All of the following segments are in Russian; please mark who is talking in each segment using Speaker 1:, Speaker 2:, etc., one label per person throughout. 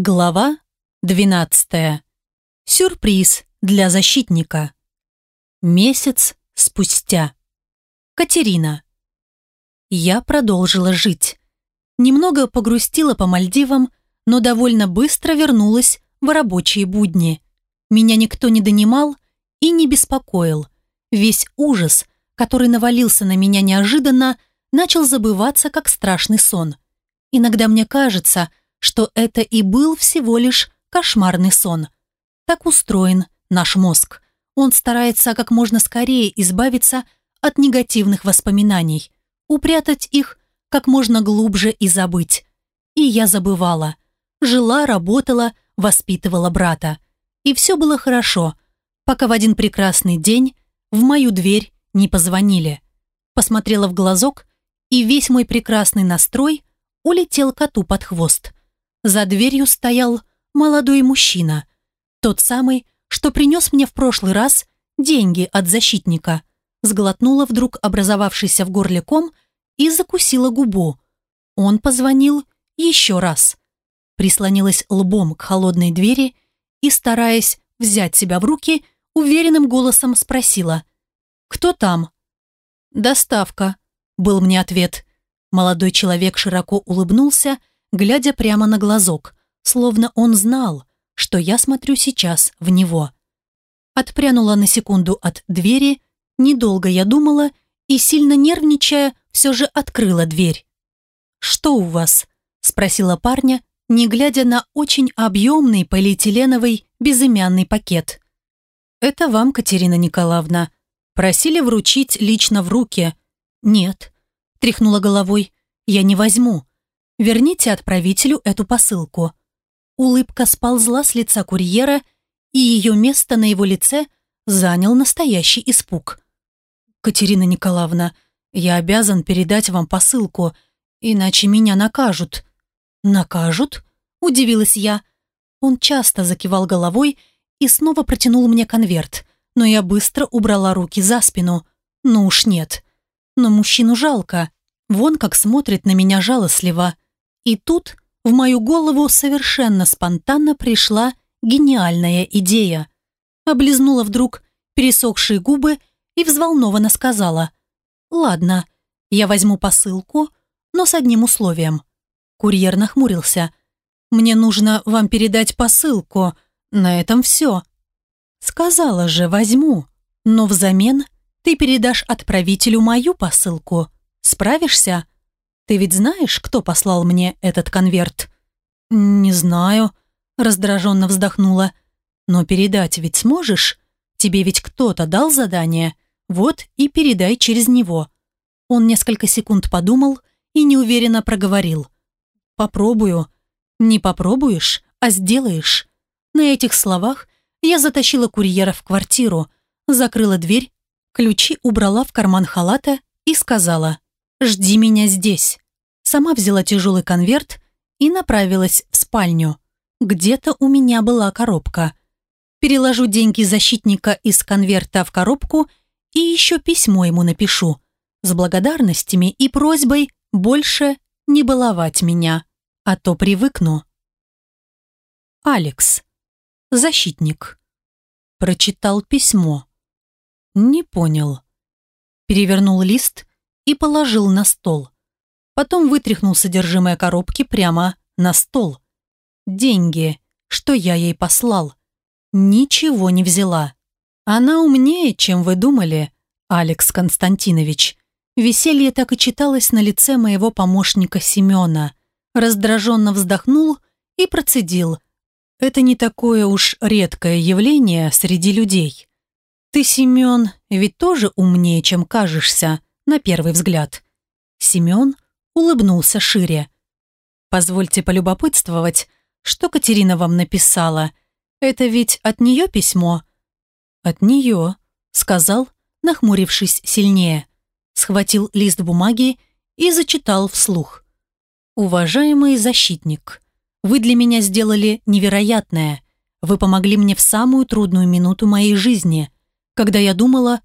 Speaker 1: Глава 12. Сюрприз для защитника. Месяц спустя. Катерина. Я продолжила жить. Немного погрустила по Мальдивам, но довольно быстро вернулась в рабочие будни. Меня никто не донимал и не беспокоил. Весь ужас, который навалился на меня неожиданно, начал забываться как страшный сон. Иногда мне кажется, что это и был всего лишь кошмарный сон. Так устроен наш мозг. Он старается как можно скорее избавиться от негативных воспоминаний, упрятать их как можно глубже и забыть. И я забывала. Жила, работала, воспитывала брата. И все было хорошо, пока в один прекрасный день в мою дверь не позвонили. Посмотрела в глазок, и весь мой прекрасный настрой улетел коту под хвост. За дверью стоял молодой мужчина. Тот самый, что принес мне в прошлый раз деньги от защитника. Сглотнула вдруг образовавшийся в горле ком и закусила губу. Он позвонил еще раз. Прислонилась лбом к холодной двери и, стараясь взять себя в руки, уверенным голосом спросила. «Кто там?» «Доставка», — был мне ответ. Молодой человек широко улыбнулся глядя прямо на глазок, словно он знал, что я смотрю сейчас в него. Отпрянула на секунду от двери, недолго я думала и, сильно нервничая, все же открыла дверь. «Что у вас?» – спросила парня, не глядя на очень объемный полиэтиленовый безымянный пакет. «Это вам, Катерина Николаевна. Просили вручить лично в руки». «Нет», – тряхнула головой, – «я не возьму. Верните отправителю эту посылку». Улыбка сползла с лица курьера, и ее место на его лице занял настоящий испуг. «Катерина Николаевна, я обязан передать вам посылку, иначе меня накажут». «Накажут?» – удивилась я. Он часто закивал головой и снова протянул мне конверт, но я быстро убрала руки за спину. Ну уж нет. Но мужчину жалко. Вон как смотрит на меня жалостливо. И тут в мою голову совершенно спонтанно пришла гениальная идея. Облизнула вдруг пересохшие губы и взволнованно сказала «Ладно, я возьму посылку, но с одним условием». Курьер нахмурился. «Мне нужно вам передать посылку, на этом все». «Сказала же, возьму, но взамен ты передашь отправителю мою посылку. Справишься?» Ты ведь знаешь, кто послал мне этот конверт?» «Не знаю», — раздраженно вздохнула. «Но передать ведь сможешь? Тебе ведь кто-то дал задание? Вот и передай через него». Он несколько секунд подумал и неуверенно проговорил. «Попробую». «Не попробуешь, а сделаешь». На этих словах я затащила курьера в квартиру, закрыла дверь, ключи убрала в карман халата и сказала «Жди меня здесь». Сама взяла тяжелый конверт и направилась в спальню. Где-то у меня была коробка. Переложу деньги защитника из конверта в коробку и еще письмо ему напишу. С благодарностями и просьбой больше не баловать меня, а то привыкну. Алекс. Защитник. Прочитал письмо. Не понял. Перевернул лист и положил на стол. Потом вытряхнул содержимое коробки прямо на стол. Деньги, что я ей послал. Ничего не взяла. Она умнее, чем вы думали, Алекс Константинович. Веселье так и читалось на лице моего помощника Семена. Раздраженно вздохнул и процедил. Это не такое уж редкое явление среди людей. Ты, Семен, ведь тоже умнее, чем кажешься, на первый взгляд. Семен улыбнулся шире. «Позвольте полюбопытствовать, что Катерина вам написала. Это ведь от нее письмо?» «От нее», — сказал, нахмурившись сильнее. Схватил лист бумаги и зачитал вслух. «Уважаемый защитник, вы для меня сделали невероятное. Вы помогли мне в самую трудную минуту моей жизни, когда я думала,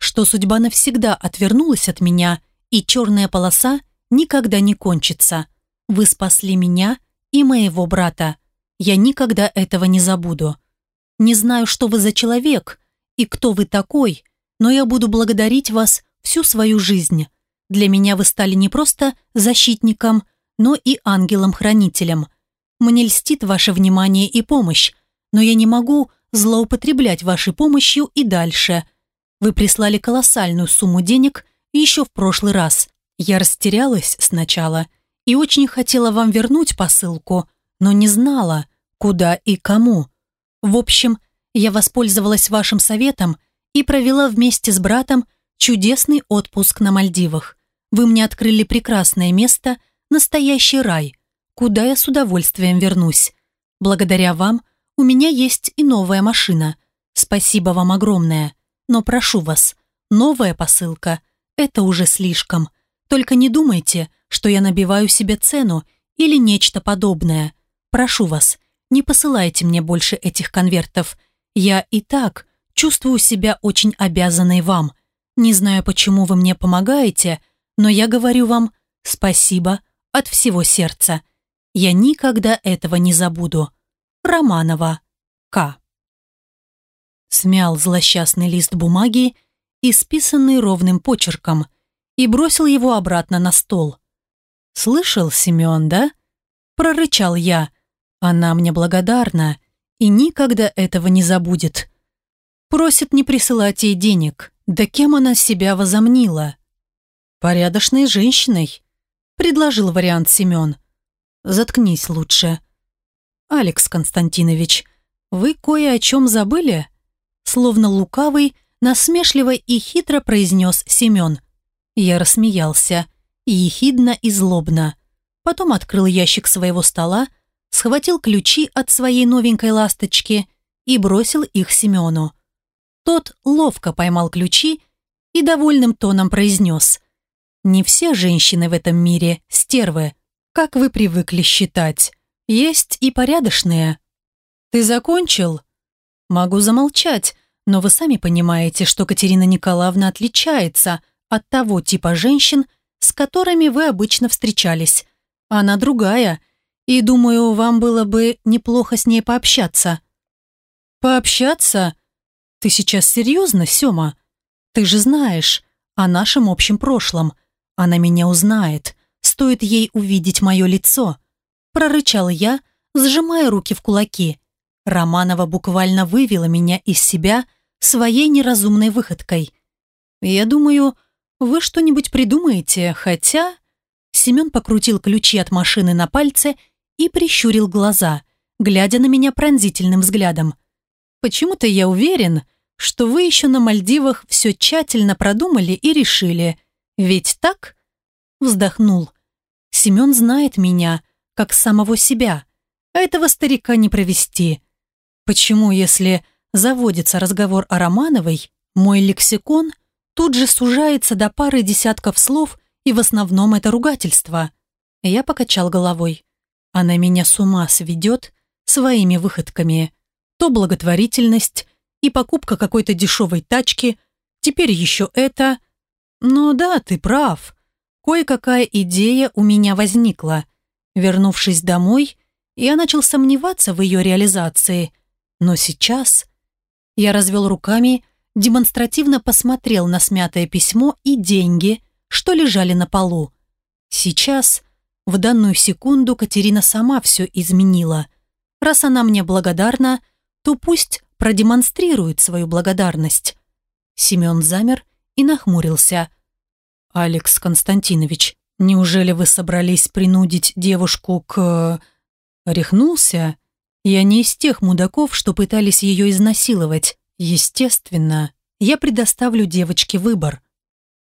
Speaker 1: что судьба навсегда отвернулась от меня, и черная полоса никогда не кончится. Вы спасли меня и моего брата. Я никогда этого не забуду. Не знаю, что вы за человек и кто вы такой, но я буду благодарить вас всю свою жизнь. Для меня вы стали не просто защитником, но и ангелом-хранителем. Мне льстит ваше внимание и помощь, но я не могу злоупотреблять вашей помощью и дальше. Вы прислали колоссальную сумму денег еще в прошлый раз. Я растерялась сначала и очень хотела вам вернуть посылку, но не знала, куда и кому. В общем, я воспользовалась вашим советом и провела вместе с братом чудесный отпуск на Мальдивах. Вы мне открыли прекрасное место, настоящий рай, куда я с удовольствием вернусь. Благодаря вам у меня есть и новая машина. Спасибо вам огромное. Но прошу вас, новая посылка – это уже слишком. Только не думайте, что я набиваю себе цену или нечто подобное. Прошу вас, не посылайте мне больше этих конвертов. Я и так чувствую себя очень обязанной вам. Не знаю, почему вы мне помогаете, но я говорю вам спасибо от всего сердца. Я никогда этого не забуду. Романова К. Смял злосчастный лист бумаги, исписанный ровным почерком, и бросил его обратно на стол. «Слышал, Семен, да?» Прорычал я. Она мне благодарна и никогда этого не забудет. Просит не присылать ей денег. Да кем она себя возомнила? Порядочной женщиной, предложил вариант Семен. Заткнись лучше. Алекс Константинович, вы кое о чем забыли? Словно лукавый, насмешливо и хитро произнес Семен. Я рассмеялся, ехидно и злобно. Потом открыл ящик своего стола, схватил ключи от своей новенькой ласточки и бросил их Семену. Тот ловко поймал ключи и довольным тоном произнес «Не все женщины в этом мире стервы, как вы привыкли считать. Есть и порядочные». «Ты закончил?» «Могу замолчать, но вы сами понимаете, что Катерина Николаевна отличается от того типа женщин, с которыми вы обычно встречались. Она другая, и думаю, вам было бы неплохо с ней пообщаться». «Пообщаться? Ты сейчас серьезно, Сёма? Ты же знаешь о нашем общем прошлом. Она меня узнает. Стоит ей увидеть мое лицо». Прорычал я, сжимая руки в кулаки. Романова буквально вывела меня из себя своей неразумной выходкой. «Я думаю, вы что-нибудь придумаете, хотя...» Семен покрутил ключи от машины на пальце и прищурил глаза, глядя на меня пронзительным взглядом. «Почему-то я уверен, что вы еще на Мальдивах все тщательно продумали и решили. Ведь так?» Вздохнул. «Семен знает меня, как самого себя. Этого старика не провести. Почему, если заводится разговор о Романовой, мой лексикон тут же сужается до пары десятков слов, и в основном это ругательство?» Я покачал головой. Она меня с ума сведет своими выходками. То благотворительность и покупка какой-то дешевой тачки, теперь еще это. Но да, ты прав. Кое-какая идея у меня возникла. Вернувшись домой, я начал сомневаться в ее реализации. Но сейчас я развел руками, демонстративно посмотрел на смятое письмо и деньги, что лежали на полу. Сейчас в данную секунду Катерина сама все изменила. Раз она мне благодарна, то пусть продемонстрирует свою благодарность. Семен замер и нахмурился. «Алекс Константинович, неужели вы собрались принудить девушку к...» Рехнулся? Я не из тех мудаков, что пытались ее изнасиловать. Естественно, я предоставлю девочке выбор.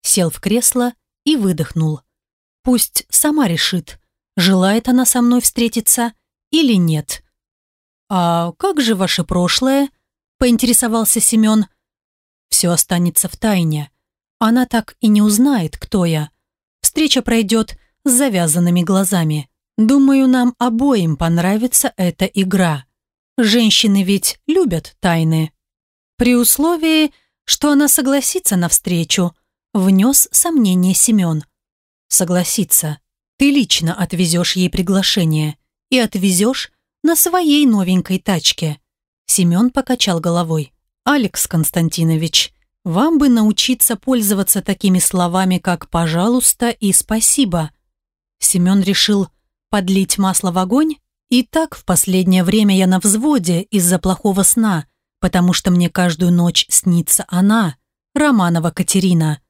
Speaker 1: Сел в кресло и выдохнул. Пусть сама решит, желает она со мной встретиться или нет. «А как же ваше прошлое?» – поинтересовался Семен. «Все останется в тайне. Она так и не узнает, кто я. Встреча пройдет с завязанными глазами. Думаю, нам обоим понравится эта игра. Женщины ведь любят тайны. При условии, что она согласится на встречу», – внес сомнение Семен согласится. Ты лично отвезешь ей приглашение и отвезешь на своей новенькой тачке. Семен покачал головой. «Алекс Константинович, вам бы научиться пользоваться такими словами, как «пожалуйста» и «спасибо». Семен решил подлить масло в огонь, и так в последнее время я на взводе из-за плохого сна, потому что мне каждую ночь снится она, Романова Катерина.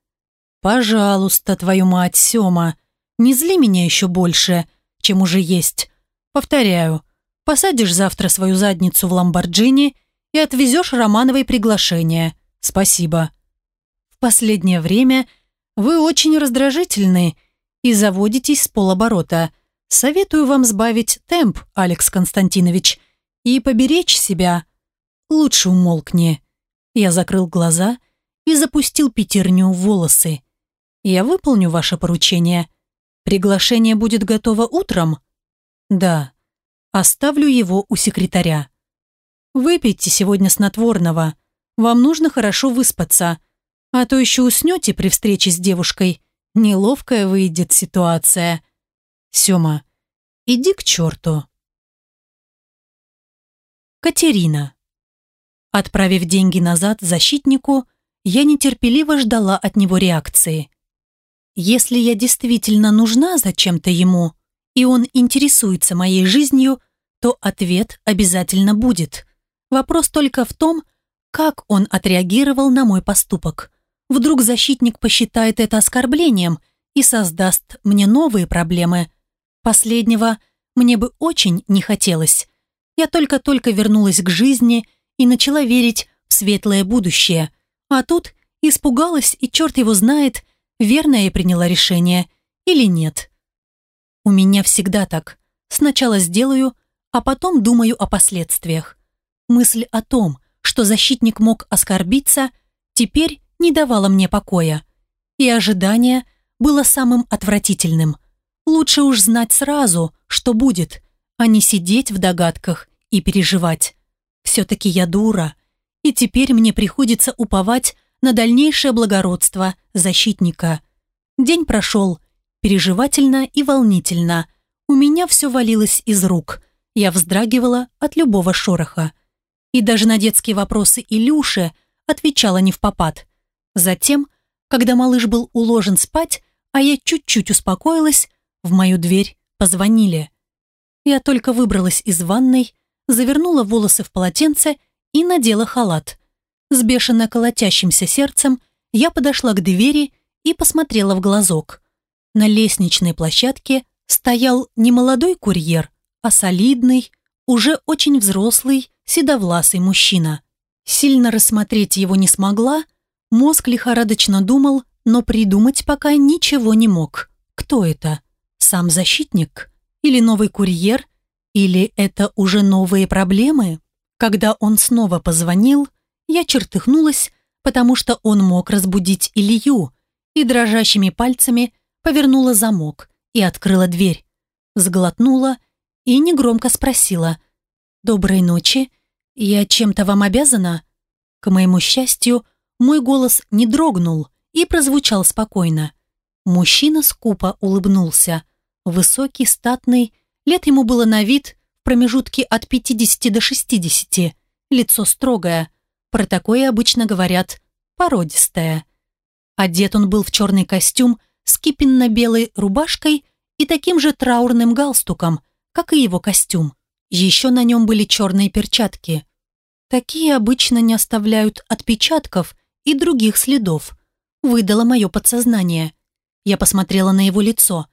Speaker 1: «Пожалуйста, твою мать, Сёма, не зли меня еще больше, чем уже есть. Повторяю, посадишь завтра свою задницу в Ламборджини и отвезешь Романовой приглашение. Спасибо. В последнее время вы очень раздражительны и заводитесь с полоборота. Советую вам сбавить темп, Алекс Константинович, и поберечь себя. Лучше умолкни. Я закрыл глаза и запустил пятерню в волосы. Я выполню ваше поручение. Приглашение будет готово утром? Да. Оставлю его у секретаря. Выпейте сегодня снотворного. Вам нужно хорошо выспаться. А то еще уснете при встрече с девушкой. Неловкая выйдет ситуация. Сема, иди к черту. Катерина. Отправив деньги назад защитнику, я нетерпеливо ждала от него реакции. Если я действительно нужна зачем-то ему, и он интересуется моей жизнью, то ответ обязательно будет. Вопрос только в том, как он отреагировал на мой поступок. Вдруг защитник посчитает это оскорблением и создаст мне новые проблемы. Последнего мне бы очень не хотелось. Я только-только вернулась к жизни и начала верить в светлое будущее. А тут испугалась, и черт его знает, верно я приняла решение или нет. У меня всегда так. Сначала сделаю, а потом думаю о последствиях. Мысль о том, что защитник мог оскорбиться, теперь не давала мне покоя. И ожидание было самым отвратительным. Лучше уж знать сразу, что будет, а не сидеть в догадках и переживать. Все-таки я дура, и теперь мне приходится уповать на дальнейшее благородство защитника. День прошел переживательно и волнительно. У меня все валилось из рук. Я вздрагивала от любого шороха и даже на детские вопросы Илюши отвечала не в попад. Затем, когда малыш был уложен спать, а я чуть-чуть успокоилась, в мою дверь позвонили. Я только выбралась из ванной, завернула волосы в полотенце и надела халат. С бешено колотящимся сердцем я подошла к двери и посмотрела в глазок. На лестничной площадке стоял не молодой курьер, а солидный, уже очень взрослый, седовласый мужчина. Сильно рассмотреть его не смогла, мозг лихорадочно думал, но придумать пока ничего не мог. Кто это? Сам защитник? Или новый курьер? Или это уже новые проблемы? Когда он снова позвонил, я чертыхнулась, потому что он мог разбудить Илью, и дрожащими пальцами повернула замок и открыла дверь. Сглотнула и негромко спросила «Доброй ночи, «Я чем-то вам обязана?» К моему счастью, мой голос не дрогнул и прозвучал спокойно. Мужчина скупо улыбнулся. Высокий, статный, лет ему было на вид в промежутке от 50 до 60, лицо строгое. Про такое обычно говорят «породистое». Одет он был в черный костюм с кипенно-белой рубашкой и таким же траурным галстуком, как и его костюм. Еще на нем были черные перчатки. Такие обычно не оставляют отпечатков и других следов. Выдало мое подсознание. Я посмотрела на его лицо.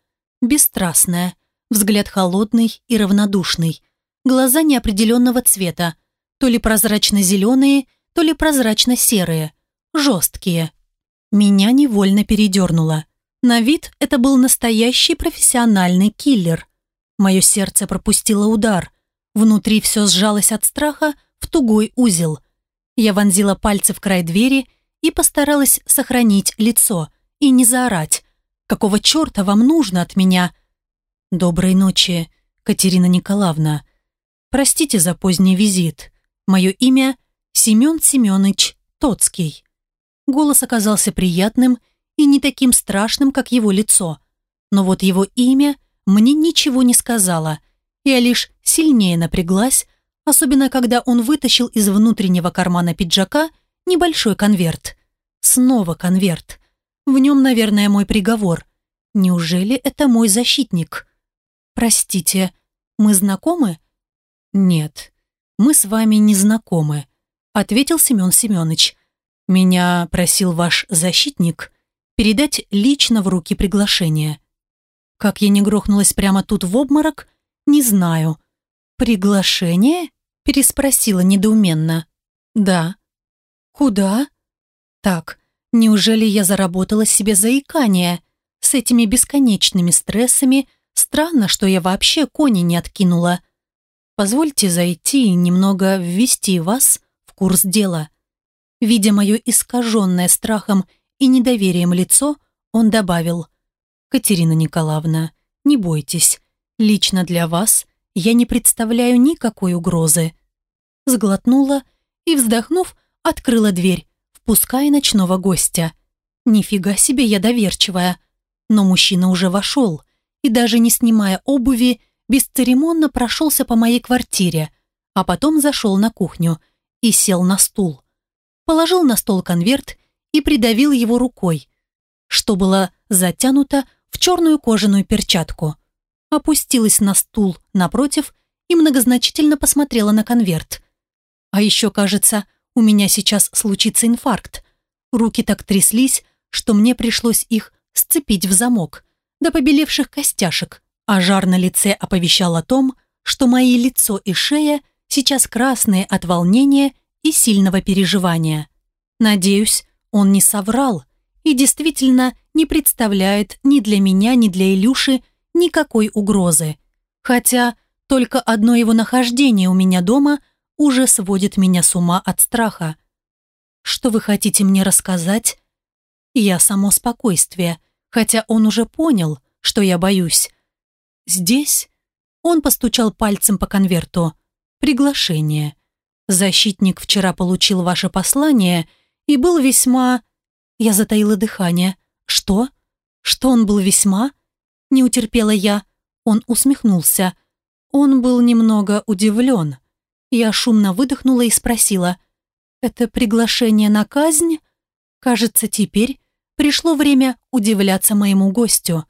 Speaker 1: Бесстрастное, взгляд холодный и равнодушный. Глаза неопределенного цвета, то ли прозрачно-зеленые, то ли прозрачно-серые. Жесткие. Меня невольно передернуло. На вид это был настоящий профессиональный киллер. Мое сердце пропустило удар. Внутри все сжалось от страха, в тугой узел. Я вонзила пальцы в край двери и постаралась сохранить лицо и не заорать. «Какого черта вам нужно от меня?» «Доброй ночи, Катерина Николаевна. Простите за поздний визит. Мое имя Семен Семенович Тоцкий». Голос оказался приятным и не таким страшным, как его лицо. Но вот его имя мне ничего не сказала. Я лишь сильнее напряглась, особенно когда он вытащил из внутреннего кармана пиджака небольшой конверт. Снова конверт. В нем, наверное, мой приговор. Неужели это мой защитник? Простите, мы знакомы? Нет, мы с вами не знакомы, ответил Семен Семенович. Меня просил ваш защитник передать лично в руки приглашение. Как я не грохнулась прямо тут в обморок, не знаю. «Приглашение?» – переспросила недоуменно. «Да». «Куда?» «Так, неужели я заработала себе заикание? С этими бесконечными стрессами странно, что я вообще кони не откинула. Позвольте зайти и немного ввести вас в курс дела». Видя мое искаженное страхом и недоверием лицо, он добавил. «Катерина Николаевна, не бойтесь, лично для вас я не представляю никакой угрозы». Сглотнула и, вздохнув, открыла дверь, впуская ночного гостя. Нифига себе я доверчивая. Но мужчина уже вошел и, даже не снимая обуви, бесцеремонно прошелся по моей квартире, а потом зашел на кухню и сел на стул. Положил на стол конверт и придавил его рукой, что было затянуто в черную кожаную перчатку опустилась на стул напротив и многозначительно посмотрела на конверт. А еще, кажется, у меня сейчас случится инфаркт. Руки так тряслись, что мне пришлось их сцепить в замок, до побелевших костяшек, а жар на лице оповещал о том, что мои лицо и шея сейчас красные от волнения и сильного переживания. Надеюсь, он не соврал и действительно не представляет ни для меня, ни для Илюши никакой угрозы. Хотя только одно его нахождение у меня дома уже сводит меня с ума от страха. Что вы хотите мне рассказать? Я само спокойствие, хотя он уже понял, что я боюсь. Здесь он постучал пальцем по конверту. Приглашение. Защитник вчера получил ваше послание и был весьма... Я затаила дыхание. Что? Что он был весьма? Не утерпела я. Он усмехнулся. Он был немного удивлен. Я шумно выдохнула и спросила. «Это приглашение на казнь?» Кажется, теперь пришло время удивляться моему гостю.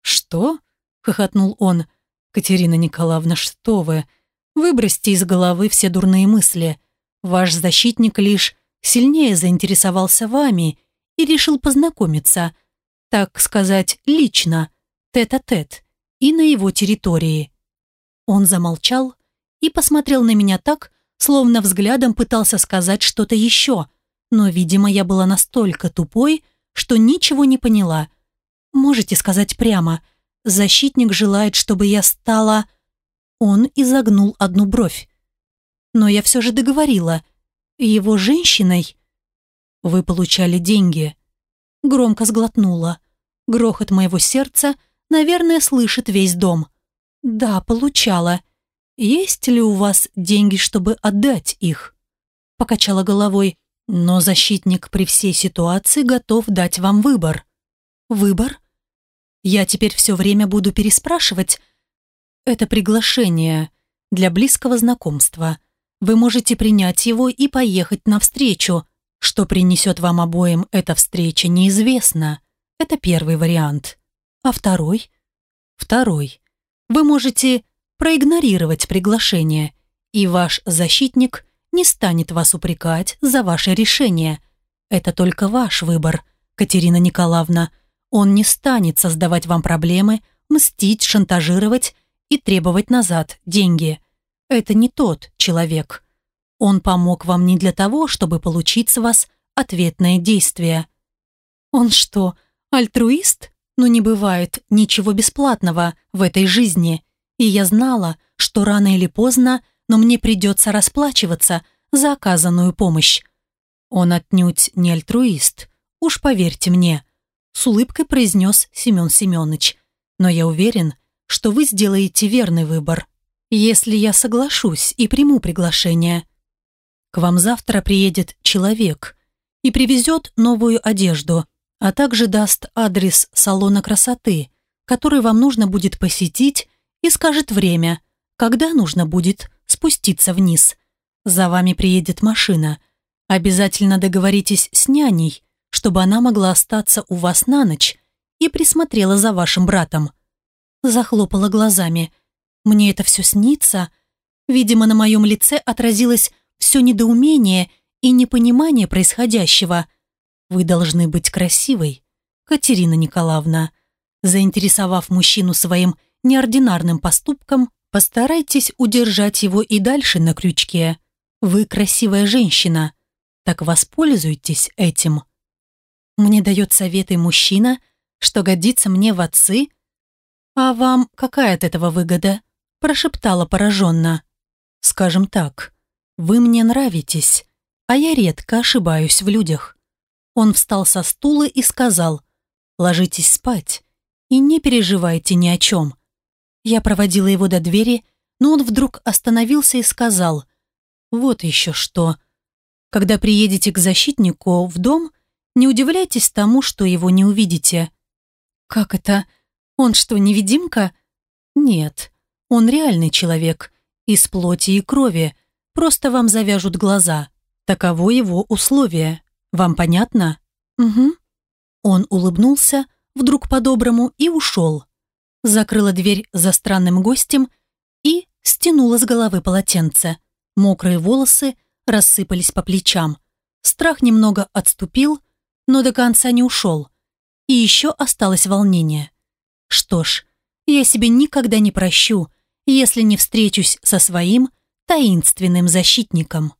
Speaker 1: «Что?» — хохотнул он. «Катерина Николаевна, что вы? Выбросьте из головы все дурные мысли. Ваш защитник лишь сильнее заинтересовался вами и решил познакомиться, так сказать, лично тет-а-тет -тет, и на его территории. Он замолчал и посмотрел на меня так, словно взглядом пытался сказать что-то еще, но, видимо, я была настолько тупой, что ничего не поняла. Можете сказать прямо, защитник желает, чтобы я стала... Он изогнул одну бровь. Но я все же договорила. Его женщиной... Вы получали деньги. Громко сглотнула. Грохот моего сердца — наверное, слышит весь дом. Да, получала. Есть ли у вас деньги, чтобы отдать их? Покачала головой. Но защитник при всей ситуации готов дать вам выбор. Выбор? Я теперь все время буду переспрашивать. Это приглашение для близкого знакомства. Вы можете принять его и поехать навстречу. Что принесет вам обоим эта встреча, неизвестно. Это первый вариант. А второй? Второй. Вы можете проигнорировать приглашение, и ваш защитник не станет вас упрекать за ваше решение. Это только ваш выбор, Катерина Николаевна. Он не станет создавать вам проблемы, мстить, шантажировать и требовать назад деньги. Это не тот человек. Он помог вам не для того, чтобы получить с вас ответное действие. Он что, альтруист? но не бывает ничего бесплатного в этой жизни, и я знала, что рано или поздно, но мне придется расплачиваться за оказанную помощь. Он отнюдь не альтруист, уж поверьте мне, с улыбкой произнес Семен Семенович. Но я уверен, что вы сделаете верный выбор, если я соглашусь и приму приглашение. К вам завтра приедет человек и привезет новую одежду, а также даст адрес салона красоты, который вам нужно будет посетить, и скажет время, когда нужно будет спуститься вниз. За вами приедет машина. Обязательно договоритесь с няней, чтобы она могла остаться у вас на ночь и присмотрела за вашим братом. Захлопала глазами. Мне это все снится. Видимо, на моем лице отразилось все недоумение и непонимание происходящего. Вы должны быть красивой, Катерина Николаевна. Заинтересовав мужчину своим неординарным поступком, постарайтесь удержать его и дальше на крючке. Вы красивая женщина, так воспользуйтесь этим. Мне дает советы мужчина, что годится мне в отцы. А вам какая от этого выгода? Прошептала пораженно. Скажем так, вы мне нравитесь, а я редко ошибаюсь в людях. Он встал со стула и сказал, ложитесь спать и не переживайте ни о чем. Я проводила его до двери, но он вдруг остановился и сказал, вот еще что. Когда приедете к защитнику в дом, не удивляйтесь тому, что его не увидите. Как это? Он что, невидимка? Нет, он реальный человек, из плоти и крови, просто вам завяжут глаза. Таково его условие. Вам понятно? Угу. Он улыбнулся, вдруг по-доброму, и ушел. Закрыла дверь за странным гостем и стянула с головы полотенце. Мокрые волосы рассыпались по плечам. Страх немного отступил, но до конца не ушел. И еще осталось волнение. Что ж, я себе никогда не прощу, если не встречусь со своим таинственным защитником.